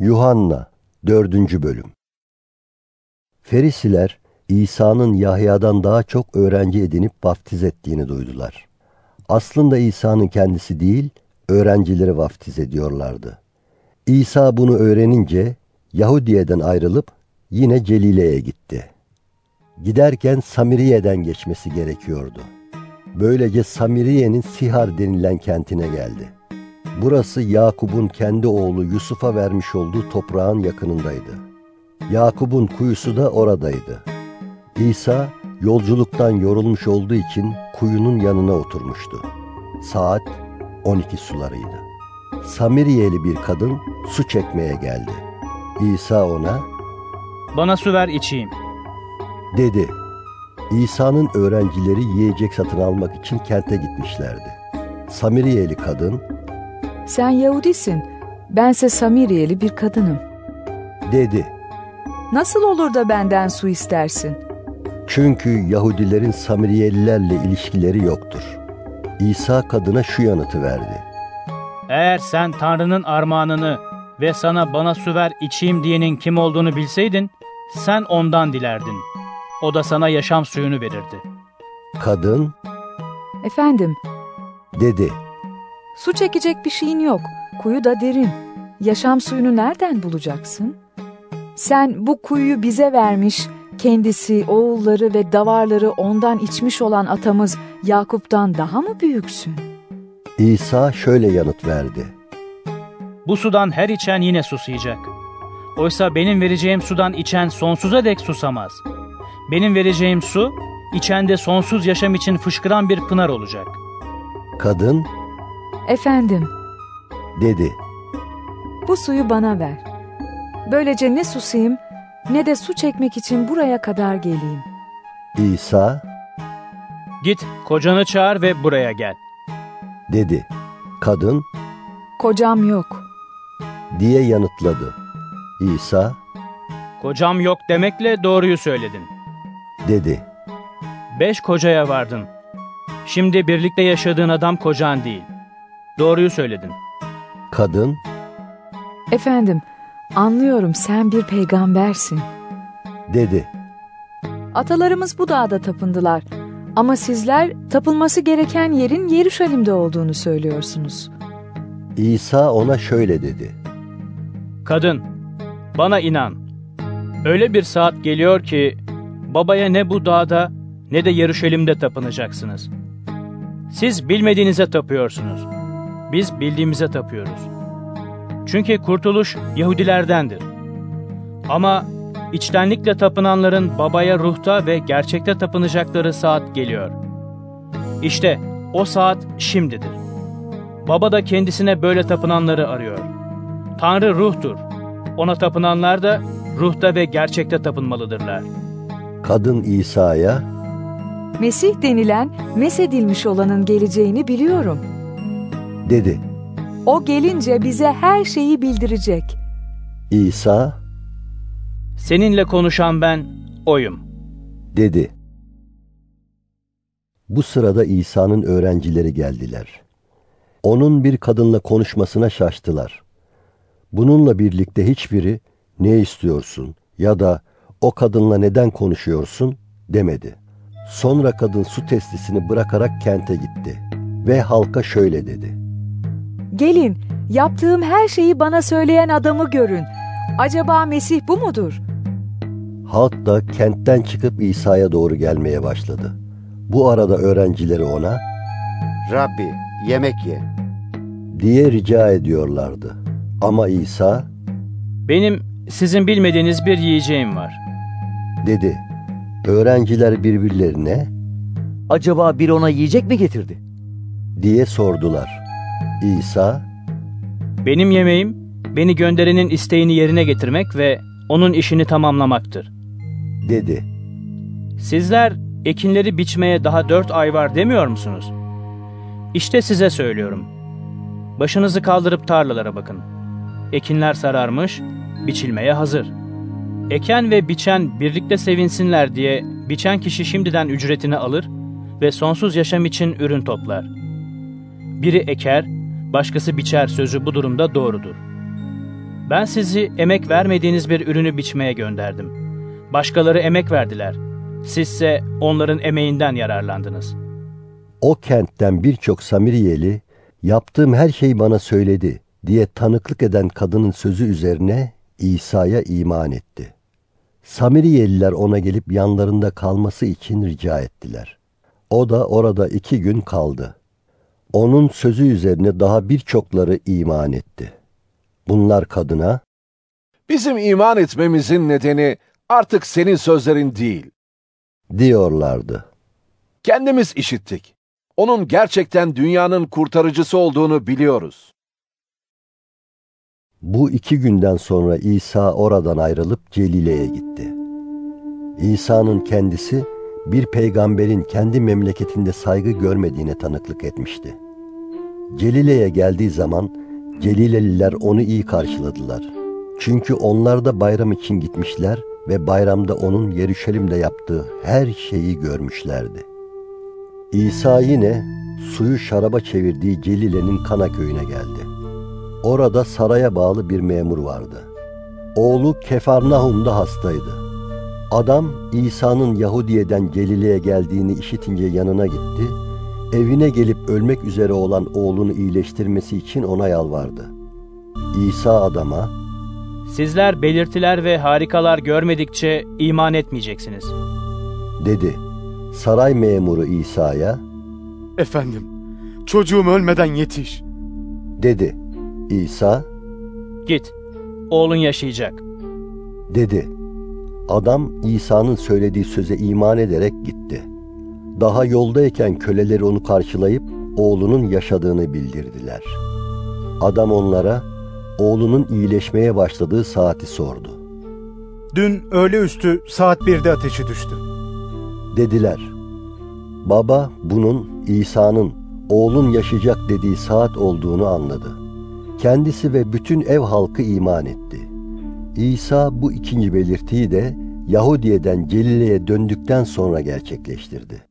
Yuhanna 4. Bölüm Ferisiler İsa'nın Yahya'dan daha çok öğrenci edinip vaftiz ettiğini duydular. Aslında İsa'nın kendisi değil, öğrencileri vaftiz ediyorlardı. İsa bunu öğrenince Yahudiye'den ayrılıp yine Celile'ye gitti. Giderken Samiriye'den geçmesi gerekiyordu. Böylece Samiriye'nin Sihar denilen kentine geldi. Burası Yakup'un kendi oğlu Yusuf'a vermiş olduğu toprağın yakınındaydı. Yakup'un kuyusu da oradaydı. İsa yolculuktan yorulmuş olduğu için kuyunun yanına oturmuştu. Saat 12 sularıydı. Samiriyeli bir kadın su çekmeye geldi. İsa ona, Bana su ver içeyim. dedi. İsa'nın öğrencileri yiyecek satın almak için kente gitmişlerdi. Samiriyeli kadın, Sen Yahudisin, bense Samiriyeli bir kadınım. dedi. Nasıl olur da benden su istersin? Çünkü Yahudilerin Samiriyelilerle ilişkileri yoktur. İsa kadına şu yanıtı verdi. Eğer sen Tanrı'nın armağanını ve sana bana su ver içeyim diyenin kim olduğunu bilseydin, sen ondan dilerdin. O da sana yaşam suyunu verirdi. Kadın, Efendim, dedi. Su çekecek bir şeyin yok. Kuyu da derin. Yaşam suyunu nereden bulacaksın? Sen bu kuyuyu bize vermiş, kendisi, oğulları ve davarları ondan içmiş olan atamız Yakup'tan daha mı büyüksün? İsa şöyle yanıt verdi. Bu sudan her içen yine susayacak. Oysa benim vereceğim sudan içen sonsuza dek susamaz. Benim vereceğim su, içende sonsuz yaşam için fışkıran bir pınar olacak. Kadın, Efendim, dedi. bu suyu bana ver. Böylece ne susayım ne de su çekmek için buraya kadar geleyim. İsa, Git, kocanı çağır ve buraya gel. dedi. Kadın, Kocam yok. diye yanıtladı. İsa, Kocam yok demekle doğruyu söyledin. dedi. Beş kocaya vardın. Şimdi birlikte yaşadığın adam kocan değil. Doğruyu söyledin. Kadın, Efendim, anlıyorum sen bir peygambersin. dedi. Atalarımız bu dağda tapındılar. Ama sizler tapılması gereken yerin Yeruşalim'de olduğunu söylüyorsunuz. İsa ona şöyle dedi. Kadın, bana inan. Öyle bir saat geliyor ki babaya ne bu dağda ne de Yeruşalim'de tapınacaksınız. Siz bilmediğinize tapıyorsunuz. Biz bildiğimize tapıyoruz. Çünkü kurtuluş Yahudilerdendir. Ama içtenlikle tapınanların babaya ruhta ve gerçekte tapınacakları saat geliyor. İşte o saat şimdidir. Baba da kendisine böyle tapınanları arıyor. Tanrı ruhtur. Ona tapınanlar da ruhta ve gerçekte tapınmalıdırlar. Kadın İsa'ya, Mesih denilen mesedilmiş olanın geleceğini biliyorum. Dedi. O gelince bize her şeyi bildirecek. İsa, Seninle konuşan ben oyum. dedi. Bu sırada İsa'nın öğrencileri geldiler. Onun bir kadınla konuşmasına şaştılar. Bununla birlikte hiçbiri ne istiyorsun ya da o kadınla neden konuşuyorsun demedi. Sonra kadın su testisini bırakarak kente gitti ve halka şöyle dedi. Gelin, yaptığım her şeyi bana söyleyen adamı görün. Acaba Mesih bu mudur? Halk da kentten çıkıp İsa'ya doğru gelmeye başladı. Bu arada öğrencileri ona Rabbi yemek ye. diye rica ediyorlardı. Ama İsa Benim sizin bilmediğiniz bir yiyeceğim var. dedi. Öğrenciler birbirlerine Acaba bir ona yiyecek mi getirdi? diye sordular. İsa Benim yemeğim beni gönderenin isteğini yerine getirmek ve onun işini tamamlamaktır. dedi. Sizler ekinleri biçmeye daha dört ay var demiyor musunuz? İşte size söylüyorum. Başınızı kaldırıp tarlalara bakın. Ekinler sararmış, biçilmeye hazır. Eken ve biçen birlikte sevinsinler diye biçen kişi şimdiden ücretini alır ve sonsuz yaşam için ürün toplar. Biri eker, başkası biçer sözü bu durumda doğrudur. Ben sizi emek vermediğiniz bir ürünü biçmeye gönderdim. Başkaları emek verdiler. Sizse onların emeğinden yararlandınız. O kentten birçok Samiriyeli yaptığım her şeyi bana söyledi diye tanıklık eden kadının sözü üzerine İsa'ya iman etti. Samiriyeliler ona gelip yanlarında kalması için rica ettiler. O da orada iki gün kaldı. Onun sözü üzerine daha birçokları iman etti. Bunlar kadına, Bizim iman etmemizin nedeni artık senin sözlerin değil. diyorlardı. Kendimiz işittik. Onun gerçekten dünyanın kurtarıcısı olduğunu biliyoruz. Bu iki günden sonra İsa oradan ayrılıp Celile'ye gitti. İsa'nın kendisi bir peygamberin kendi memleketinde saygı görmediğine tanıklık etmişti. Celile'ye geldiği zaman Celileliler onu iyi karşıladılar. Çünkü onlar da bayram için gitmişler ve bayramda onun Yeruşalim'de yaptığı her şeyi görmüşlerdi. İsa yine suyu şaraba çevirdiği Celile'nin Kana köyüne geldi. Orada saraya bağlı bir memur vardı. Oğlu Kefarnahum'da hastaydı. Adam İsa'nın Yahudiye'den Gelile'ye geldiğini işitince yanına gitti. Evine gelip ölmek üzere olan oğlunu iyileştirmesi için ona yalvardı. İsa adama, Sizler belirtiler ve harikalar görmedikçe iman etmeyeceksiniz. dedi. Saray memuru İsa'ya, Efendim, çocuğum ölmeden yetiş. dedi. İsa, Git, oğlun yaşayacak. dedi. Adam İsa'nın söylediği söze iman ederek gitti. Daha yoldayken köleleri onu karşılayıp oğlunun yaşadığını bildirdiler. Adam onlara oğlunun iyileşmeye başladığı saati sordu. Dün öğle üstü saat 1'de ateşi düştü. Dediler. Baba bunun İsa'nın oğlun yaşayacak dediği saat olduğunu anladı. Kendisi ve bütün ev halkı iman etti. İsa bu ikinci belirtiyi de Yahudiye'den Celile'ye döndükten sonra gerçekleştirdi.